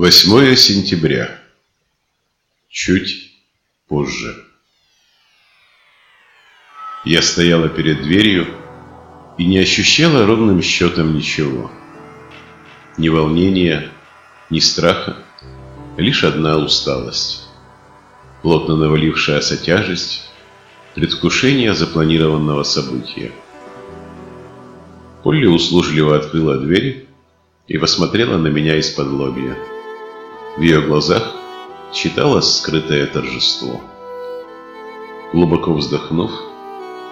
8 сентября. Чуть позже. Я стояла перед дверью и не ощущала ровным счетом ничего. Ни волнения, ни страха, лишь одна усталость. Плотно навалившаяся тяжесть, предвкушение запланированного события. Полли услужливо открыла дверь и посмотрела на меня из-под лобья. В ее глазах читалось скрытое торжество. Глубоко вздохнув,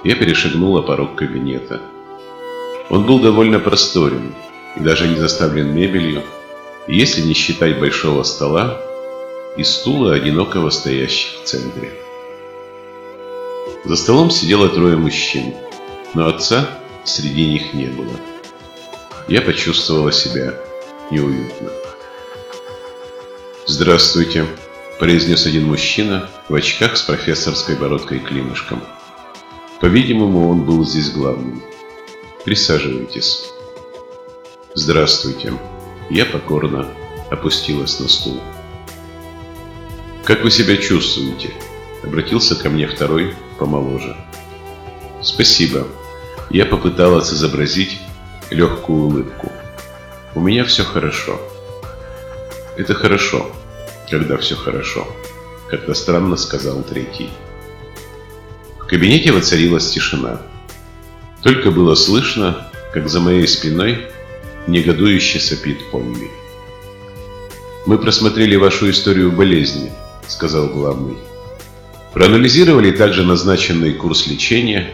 я перешагнула порог кабинета. Он был довольно просторен и даже не заставлен мебелью, если не считать большого стола и стула, одинокого стоящих в центре. За столом сидело трое мужчин, но отца среди них не было. Я почувствовала себя неуютно. «Здравствуйте», – произнес один мужчина в очках с профессорской бородкой клинышком. По-видимому, он был здесь главным. «Присаживайтесь». «Здравствуйте». Я покорно опустилась на стул. «Как вы себя чувствуете?» – обратился ко мне второй, помоложе. «Спасибо». Я попыталась изобразить легкую улыбку. «У меня все хорошо». «Это хорошо», когда все хорошо», — как-то странно сказал третий. В кабинете воцарилась тишина. Только было слышно, как за моей спиной негодующе сопит Полли. «Мы просмотрели вашу историю болезни», — сказал главный. «Проанализировали также назначенный курс лечения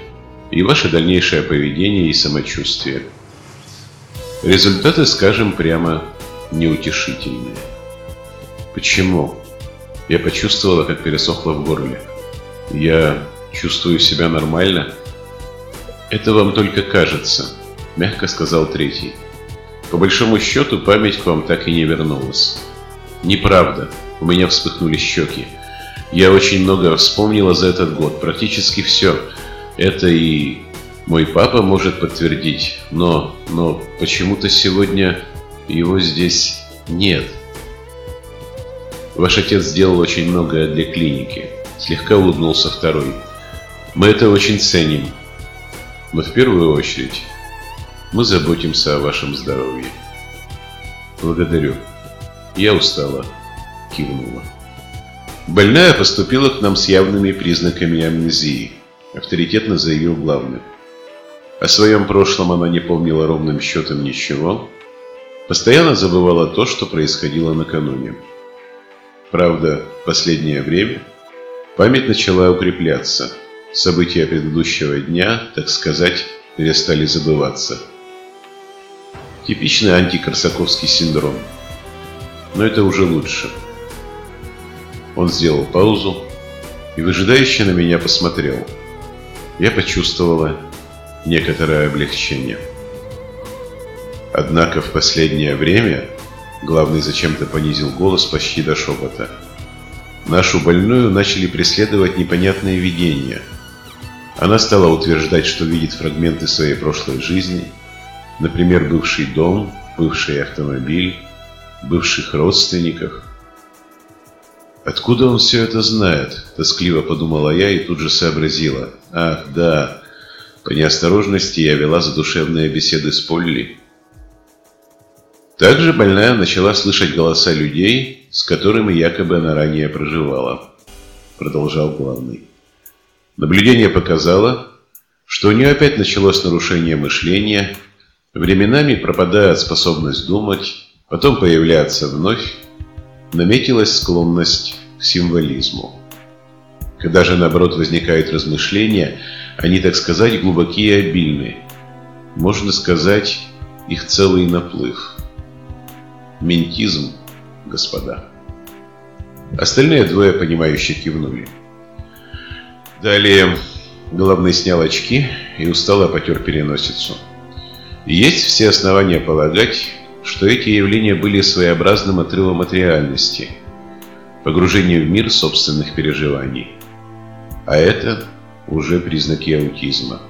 и ваше дальнейшее поведение и самочувствие. Результаты, скажем прямо, неутешительные. Почему? Я почувствовала, как пересохло в горле. Я чувствую себя нормально. Это вам только кажется, мягко сказал третий. По большому счету, память к вам так и не вернулась. Неправда. У меня вспыхнули щеки. Я очень много вспомнила за этот год, практически все. Это и мой папа может подтвердить, но, но почему-то сегодня его здесь нет. Ваш отец сделал очень многое для клиники. Слегка улыбнулся второй. Мы это очень ценим. Но в первую очередь мы заботимся о вашем здоровье. Благодарю. Я устала. Кивнула. Больная поступила к нам с явными признаками амнезии, авторитетно заявил главный. О своем прошлом она не помнила ровным счетом ничего, постоянно забывала то, что происходило накануне. Правда, в последнее время память начала укрепляться. События предыдущего дня, так сказать, перестали забываться. Типичный антикорсаковский синдром. Но это уже лучше. Он сделал паузу и выжидающе на меня посмотрел. Я почувствовала некоторое облегчение. Однако в последнее время Главный зачем-то понизил голос почти до шепота. Нашу больную начали преследовать непонятные видения. Она стала утверждать, что видит фрагменты своей прошлой жизни, например, бывший дом, бывший автомобиль, бывших родственников. «Откуда он все это знает?» – тоскливо подумала я и тут же сообразила. «Ах, да, по неосторожности я вела задушевные беседы с Полли». Также больная начала слышать голоса людей, с которыми якобы она ранее проживала, продолжал главный. Наблюдение показало, что у нее опять началось нарушение мышления, временами пропадает способность думать, потом появляется вновь, наметилась склонность к символизму. Когда же наоборот возникают размышления, они, так сказать, глубокие и обильны. Можно сказать, их целый наплыв. Ментизм, господа. Остальные двое, понимающие, кивнули. Далее главный снял очки и устало потер переносицу. Есть все основания полагать, что эти явления были своеобразным отрывом от реальности, погружением в мир собственных переживаний. А это уже признаки аутизма.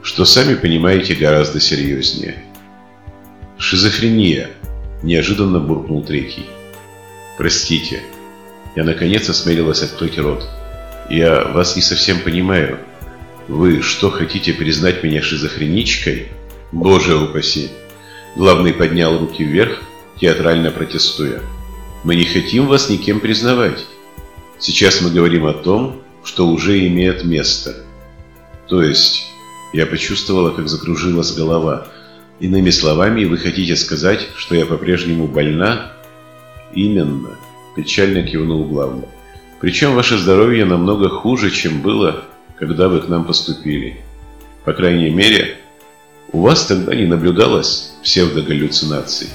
Что сами понимаете гораздо серьезнее. Шизофрения – Неожиданно буркнул третий. Простите. Я наконец осмелилась открыть рот. Я вас не совсем понимаю. Вы что, хотите признать меня шизофреничкой? Боже упаси. Главный поднял руки вверх, театрально протестуя. Мы не хотим вас никем признавать. Сейчас мы говорим о том, что уже имеет место. То есть, я почувствовала, как закружилась голова. Иными словами, вы хотите сказать, что я по-прежнему больна? Именно, печально кивнул главный. Причем ваше здоровье намного хуже, чем было, когда вы к нам поступили. По крайней мере, у вас тогда не наблюдалось псевдогаллюцинаций.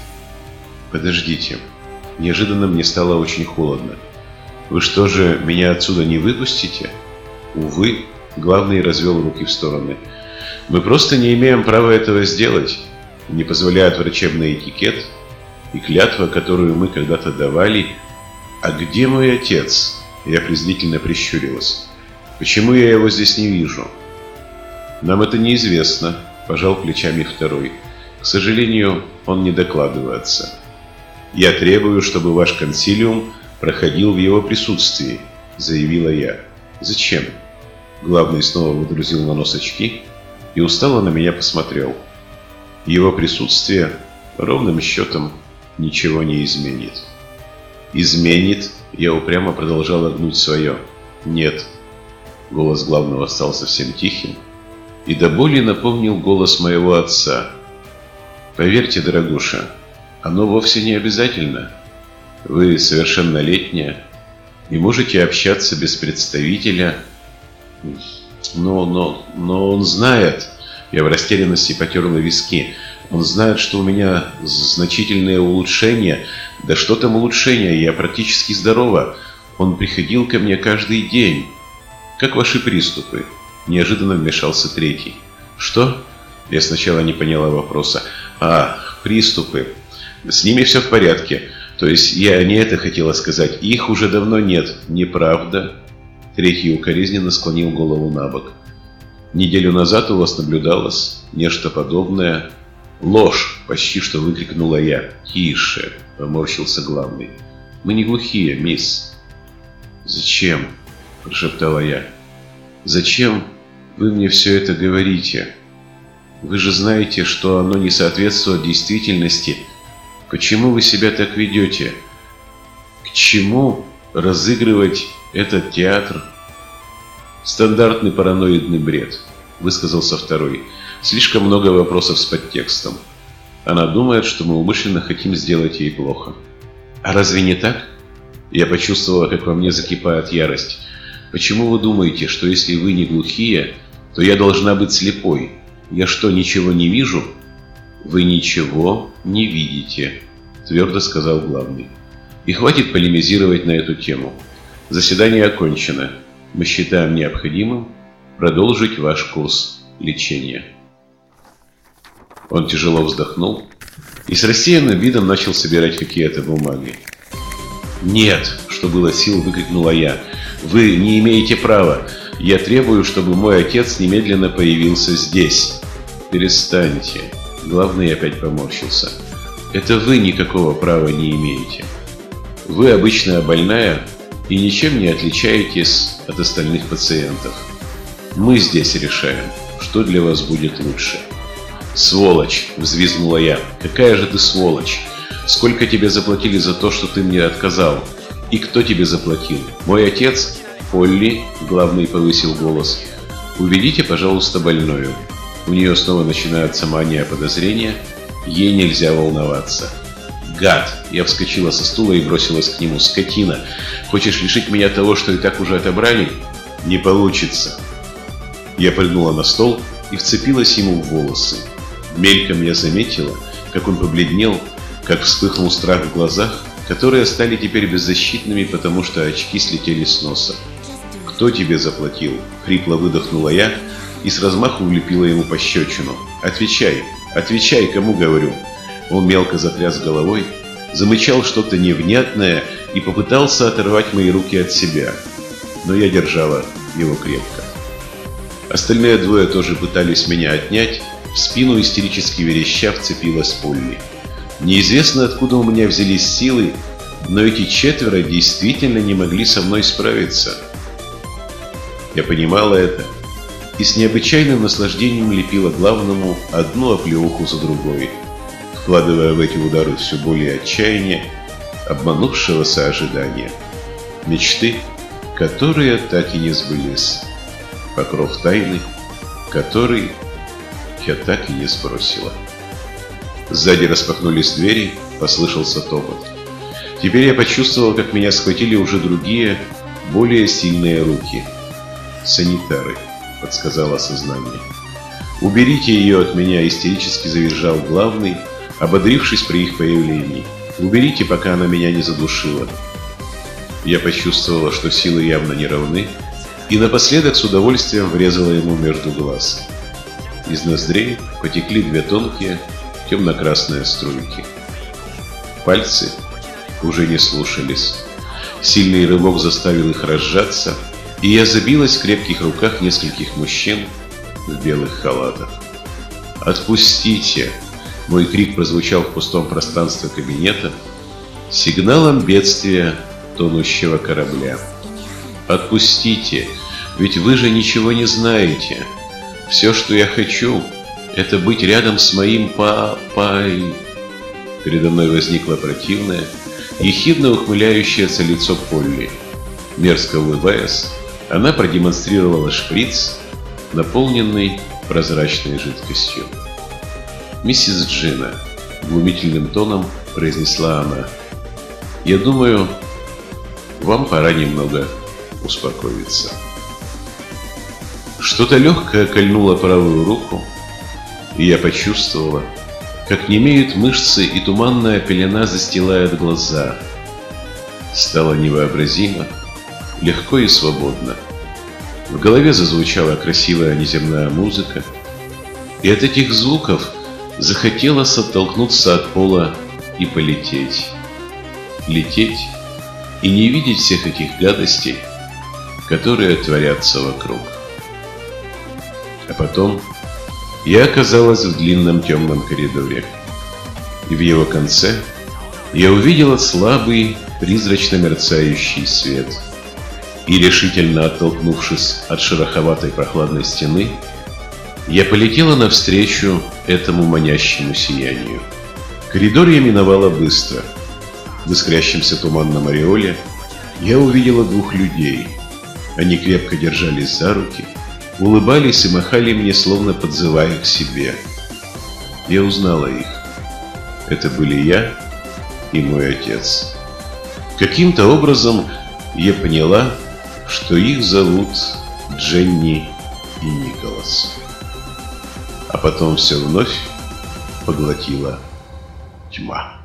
Подождите, неожиданно мне стало очень холодно. Вы что же, меня отсюда не выпустите? Увы, главный развел руки в стороны. Мы просто не имеем права этого сделать. Не позволяет врачебный этикет и клятва, которую мы когда-то давали. А где мой отец? Я презрительно прищурилась. Почему я его здесь не вижу? Нам это неизвестно, пожал плечами второй. К сожалению, он не докладывается. Я требую, чтобы ваш консилиум проходил в его присутствии, заявила я. Зачем? Главный снова выдрузил на нос очки и устало на меня посмотрел. Его присутствие ровным счетом ничего не изменит. Изменит я упрямо продолжала гнуть свое. «Нет». Голос главного стал совсем тихим и до боли напомнил голос моего отца. «Поверьте, дорогуша, оно вовсе не обязательно. Вы совершеннолетняя и можете общаться без представителя. Но, но, но он знает...» Я в растерянности потерла виски. Он знает, что у меня значительные улучшения. Да что там улучшения, я практически здорова. Он приходил ко мне каждый день. Как ваши приступы? Неожиданно вмешался третий. Что? Я сначала не поняла вопроса. А, приступы. С ними все в порядке. То есть я не это хотела сказать. Их уже давно нет. Неправда. Третий укоризненно склонил голову на бок. Неделю назад у вас наблюдалось нечто подобное. «Ложь!» – почти что выкрикнула я. «Тише!» – поморщился главный. «Мы не глухие, мисс». «Зачем?» – прошептала я. «Зачем вы мне все это говорите? Вы же знаете, что оно не соответствует действительности. Почему вы себя так ведете? К чему разыгрывать этот театр?» «Стандартный параноидный бред», – высказался второй. Слишком много вопросов с подтекстом. Она думает, что мы умышленно хотим сделать ей плохо. А разве не так? Я почувствовала, как во мне закипает ярость. Почему вы думаете, что если вы не глухие, то я должна быть слепой? Я что, ничего не вижу? Вы ничего не видите, твердо сказал главный. И хватит полемизировать на эту тему. Заседание окончено. Мы считаем необходимым продолжить ваш курс лечения. Он тяжело вздохнул и с рассеянным видом начал собирать какие-то бумаги. «Нет!» – что было сил, выкрикнула я. «Вы не имеете права! Я требую, чтобы мой отец немедленно появился здесь!» «Перестаньте!» Главный опять поморщился. «Это вы никакого права не имеете. Вы обычная больная и ничем не отличаетесь от остальных пациентов. Мы здесь решаем, что для вас будет лучше». «Сволочь!» – взвизгнула я. «Какая же ты сволочь! Сколько тебе заплатили за то, что ты мне отказал? И кто тебе заплатил? Мой отец?» «Полли!» – главный повысил голос. «Уведите, пожалуйста, больную. У нее снова начинается мания подозрения. Ей нельзя волноваться». «Гад!» Я вскочила со стула и бросилась к нему. «Скотина! Хочешь лишить меня того, что и так уже отобрали?» «Не получится!» Я прыгнула на стол и вцепилась ему в волосы. Мельком я заметила, как он побледнел, как вспыхнул страх в глазах, которые стали теперь беззащитными, потому что очки слетели с носа. «Кто тебе заплатил?» – хрипло выдохнула я и с размаху влепила ему пощечину. «Отвечай! Отвечай, кому говорю!» Он мелко затряс головой, замычал что-то невнятное и попытался оторвать мои руки от себя. Но я держала его крепко. Остальные двое тоже пытались меня отнять, в спину истерически вереща вцепилась Полли. Неизвестно, откуда у меня взялись силы, но эти четверо действительно не могли со мной справиться. Я понимала это и с необычайным наслаждением лепила главному одну оплеуху за другой, вкладывая в эти удары все более отчаяние, обманувшегося ожидания. Мечты, которые так и не сбылись. Покров тайны, который я так и не сбросила. Сзади распахнулись двери, послышался топот. Теперь я почувствовал, как меня схватили уже другие, более сильные руки. «Санитары», — подсказало сознание. «Уберите ее от меня», — истерически завизжал главный, ободрившись при их появлении. «Уберите, пока она меня не задушила». Я почувствовала, что силы явно не равны, и напоследок с удовольствием врезала ему между глаз. Из ноздрей потекли две тонкие, темно-красные струйки. Пальцы уже не слушались. Сильный рывок заставил их разжаться, и я забилась в крепких руках нескольких мужчин в белых халатах. «Отпустите!» Мой крик прозвучал в пустом пространстве кабинета, сигналом бедствия тонущего корабля. «Отпустите! Ведь вы же ничего не знаете! Все, что я хочу, это быть рядом с моим папой!» Передо мной возникло противное, ехидно ухмыляющееся лицо Полли. Мерзко улыбаясь, она продемонстрировала шприц, наполненный прозрачной жидкостью. «Миссис Джина», — глумительным тоном произнесла она, — «я думаю, вам пора немного успокоиться». Что-то легкое кольнуло правую руку, и я почувствовала, как немеют мышцы и туманная пелена застилает глаза. Стало невообразимо, легко и свободно. В голове зазвучала красивая неземная музыка, и от этих звуков захотелось оттолкнуться от пола и полететь. Лететь и не видеть всех этих гадостей, которые творятся вокруг. А потом я оказалась в длинном темном коридоре. И в его конце я увидела слабый, призрачно мерцающий свет. И решительно оттолкнувшись от шероховатой прохладной стены, я полетела навстречу этому манящему сиянию. Коридор я миновала быстро. В искрящемся туманном ореоле я увидела двух людей. Они крепко держались за руки – улыбались и махали мне, словно подзывая к себе. Я узнала их. Это были я и мой отец. Каким-то образом я поняла, что их зовут Дженни и Николас. А потом все вновь поглотила тьма.